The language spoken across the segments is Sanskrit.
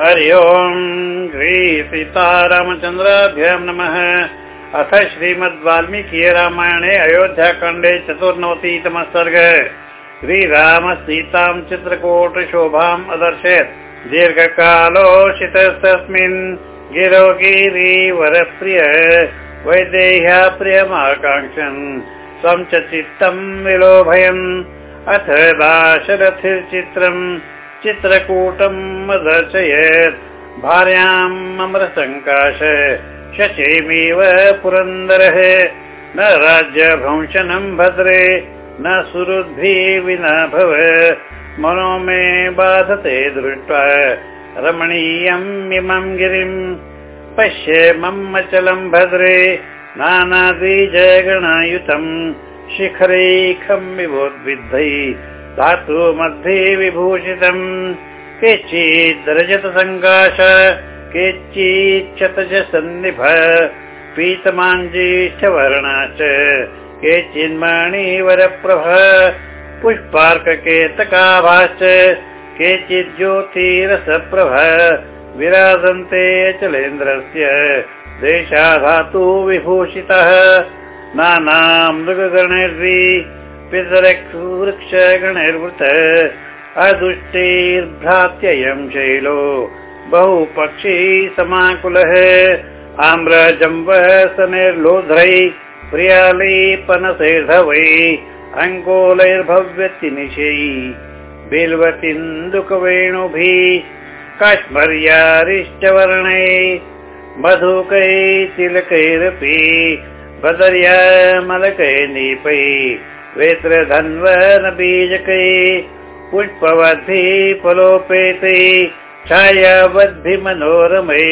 हरि ओम् श्री सीतारामचन्द्राभ्याम् नमः। अथ श्रीमद् वाल्मीकि रामायणे अयोध्याखण्डे चतुर्नवतितमः सर्ग श्रीराम सीतां चित्रकोटशोभाम् अदर्शयत्। दीर्घकालोषितस्तस्मिन् गिरो गिरिवरप्रिय वैदेह्या प्रियमाकाङ्क्षन् स्वं च चित्तम् विलोभयन्। अथ दाशरथिर्चित्रम् चित्रकूटम् अदर्शयत् भार्याम् अमरसङ्काश शचेमिव पुरन्दरः। न राज्यभंशनम् भद्रे न सुहृद्भिः मनो मे बाधते दृष्ट्वा रमणीयम् इमम् गिरिम्। पश्य मम अचलम् भद्रे नानाद्विजगणायुतम् शिखरैखम् विभोद्विद्धै धातु मध्ये विभूषितम् केचित् रजतसङ्काश केचिच्छतज सन्निभ पीतमाञ्जीश्च वर्णा च केचिन्मणिवरप्रभ पुष्पार्ककेतकाभाश्च केचित् ज्योतिरसप्रभ विराजन्ते चलेन्द्रस्य देशाधातु विभूषितः नाना मृगगणैर्वि पितरवृक्षगणैर्वृत अदुष्टैर्भ्रात्ययम् शैलो बहु पक्षी समाकुलः। आम्रजम्बसनैर्लोध्रै प्रियालीपनसैर्धवै अङ्कोलैर्भव्यति निशै बिल्वतिन्दुकवेणुभिः काश्मर्यारिष्टवर्णै मधुकै तिलकैरपि बदर्या नीपै वेत्रधन्वन बीजकै पुष्पवद्धि फलोपेतै छायावद्धि मनोरमै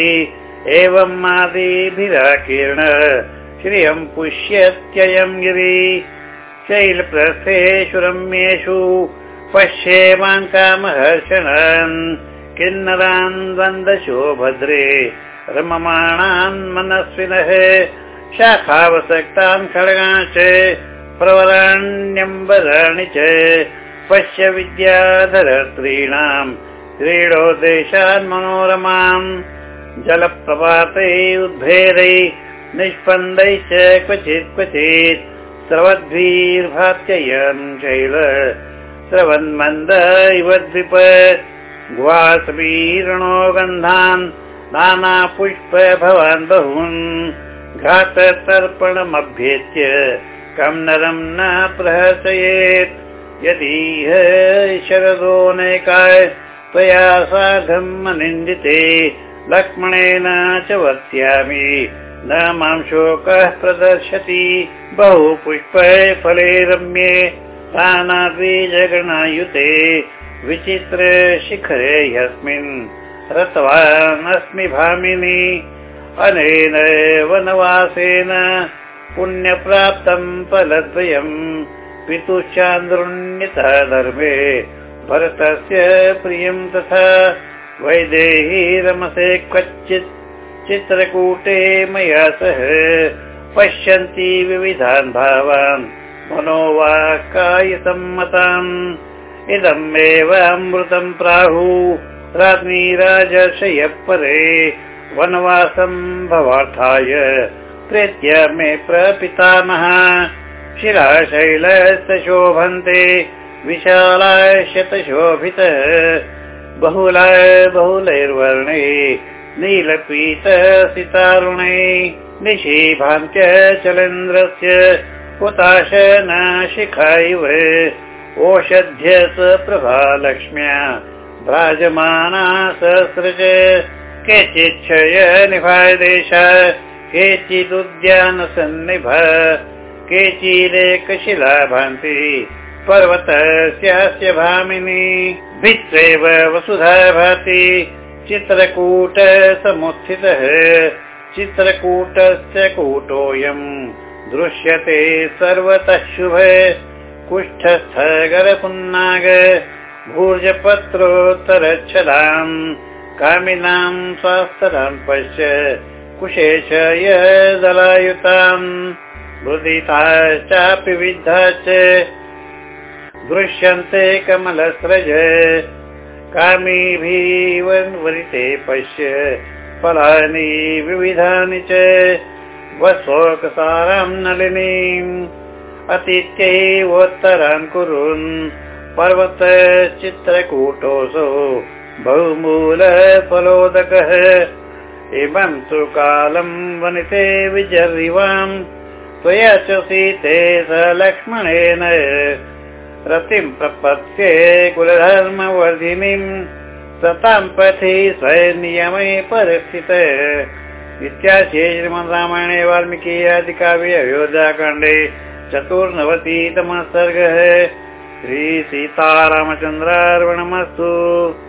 एवम् आदिभिराकीर्ण श्रियम् पुष्यत्ययम् गिरि। शैलप्रस्थेषु रम्येषु पश्येमान् कामहर्षणान् किन्नरान् द्वन्द्वशो भद्रे रममाणान् मनस्विनः शाखावसक्तान् खड्गाश्च प्रवराण्यम्बराणि च पश्य विद्याधरस्त्रीणाम् क्रीडो देशान् मनोरमाम् जलप्रपातै उद्भेदै निष्पन्दैश्च क्वचित् क्वचित् स्रवद्भिर्भात्ययन् शैल स्रवन्मन्द इव द्विप ग्वासवीरणो गन्धान् नाना पुष्प भवान् बहून् घाततर्पणमभ्येत्य कम् नरम् न प्रहसयेत्। यदि शरदो नैकाय त्वया सार्धम् अनिन्दिते लक्ष्मणेन च वर्त्यामि। न मां शोकः प्रदर्शति बहु पुष्पे फले रम्ये। नानाद्विजगणायुते विचित्र शिखरे ह्यस्मिन्। रतवान् अस्मि भामिनि अनेन वनवासेन पुण्यप्राप्तम् फलद्वयम् पितुश्चान्द्रुण्यतः धर्मे भरतस्य प्रियम् तथा वैदेही रमसे क्वचित् चित्रकूटे मया सह पश्यन्ति विविधान् भावान् मनोवाक्कायसम्मतान् इदमेव अमृतम् प्राहु राज्ञी राजर्षयः परे वनवासम् भवार्थाय प्रेत्य मे प्रपितामह। शिलाशैलस्य शोभन्ते विशालाय शतशोभितः बहुलाय बहुलैर्वर्णे नीलपीत सितारुणै निशीभान्त्य चलेन्द्रस्य हुताश न शिखा इव ओषध्य स प्रभालक्ष्म्या भ्राजमाना सहस्रज केचिच्छय निभाय देश केचिदुद्यानसन्निभ केचिदेकशिला भान्ति पर्वतस्यास्य भामिनी भित्रेव वसुधा भाति चित्रकूट समुत्थितः चित्रकूटस्य कूटोऽयम् दृश्यते सर्वतः शुभ कुष्ठस्थ गरपुन्नाग भूर्जपत्रोत्तरच्छलाम् कामिनाम् स्वास्तरान् पश्य कुशेश दलायुताम् मुदिताश्चापि विद्धा च दृश्यन्ते कमलस्रज। कामीभिः वरिते पश्य फलानि विविधानि च। वशोकसारं नलिनीम् अतिथ्यैवोत्तरान् कुरुन् पर्वत चित्रकूटोऽसौ बहुमूल फलोदकः कालं वनिते विजर्वाम् त्वया च सीते स लक्ष्मणेन। रतिं प्रपत्ये कुलधर्मवर्धिनीम् सतां पथि स्वयनियमे परिस्थित। इत्याशे श्रीमद् रामायणे वाल्मीकि आदिकाव्ये अयोध्याकाण्डे चतुर्नवतितमः सर्गः। श्रीसीतारामचन्द्रार्पणमस्तु